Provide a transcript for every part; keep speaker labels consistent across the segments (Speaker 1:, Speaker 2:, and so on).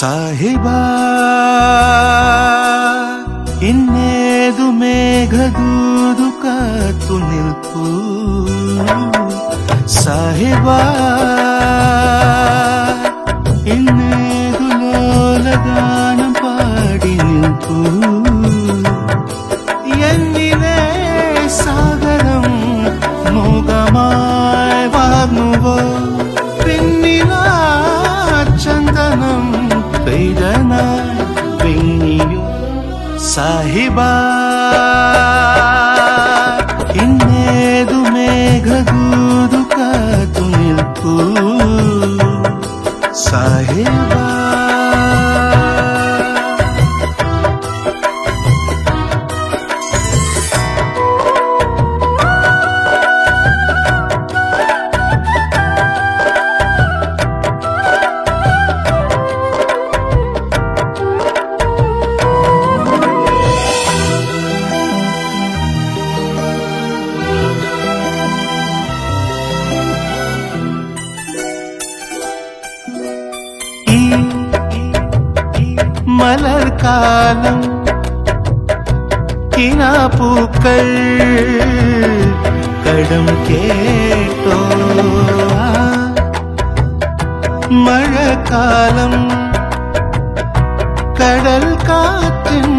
Speaker 1: ಸಾಹಿಬಾ ಇನ್ನೇದು ಮೇಘದೂದು ಕಾತು ನಿಲ್ಪು. ಸಾಹಿಬಾ സാഹിബ മലർക്കാലം കിനാപ്പൂക്കൾ കടം കേട്ടോ. മഴക്കാലം കടൽ കാറ്റിൻ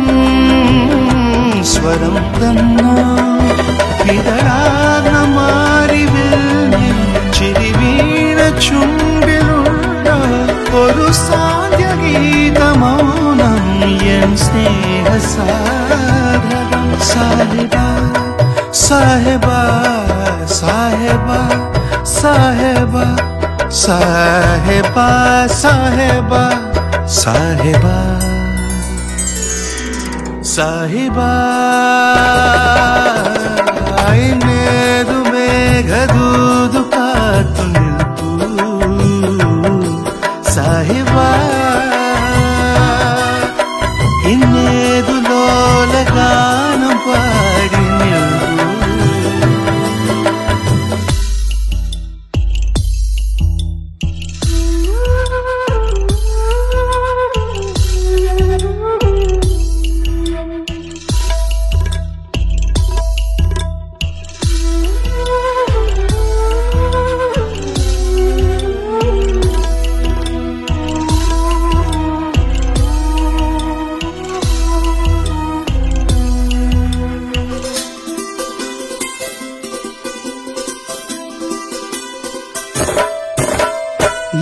Speaker 1: സ്വരം തന്നു ഇതളാർന്ന മാറിവിൽ ചിരി വീണ ചുണ്ടിലുള്ള ഒരു സാധ്യഗീത शीतमौनं यं स्नेहसाधनं साहेबा साहेबा साहेबा साहेबा साहेबा साहेबा साहेबा। साहेबा आईने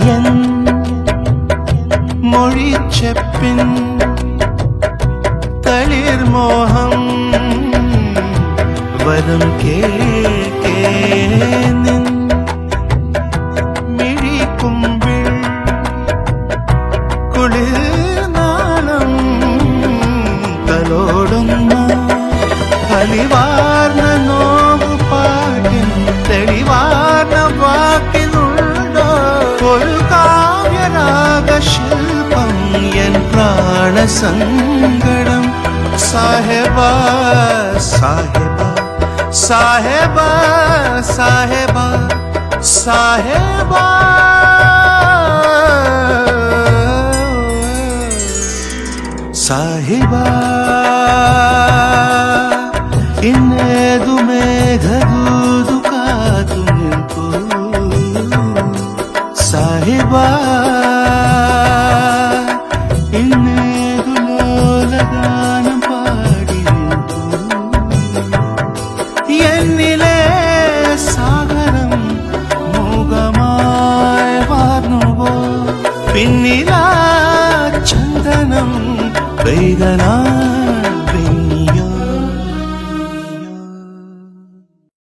Speaker 1: എൻ മൊഴിച്ചെപ്പിൻ തളിർ മോഹം വരും കേൾക്കേ നിൻ മിഴിക്കുമ്പിൾ കുളിർ നാളം തലോടുന്ന അലിവാ सङ्गणं साहेबा साहेबा साहेबा साहेबा साहेबा। साहिबा इन्ने दुमे धदू दुका निरा चन्दनं वैदना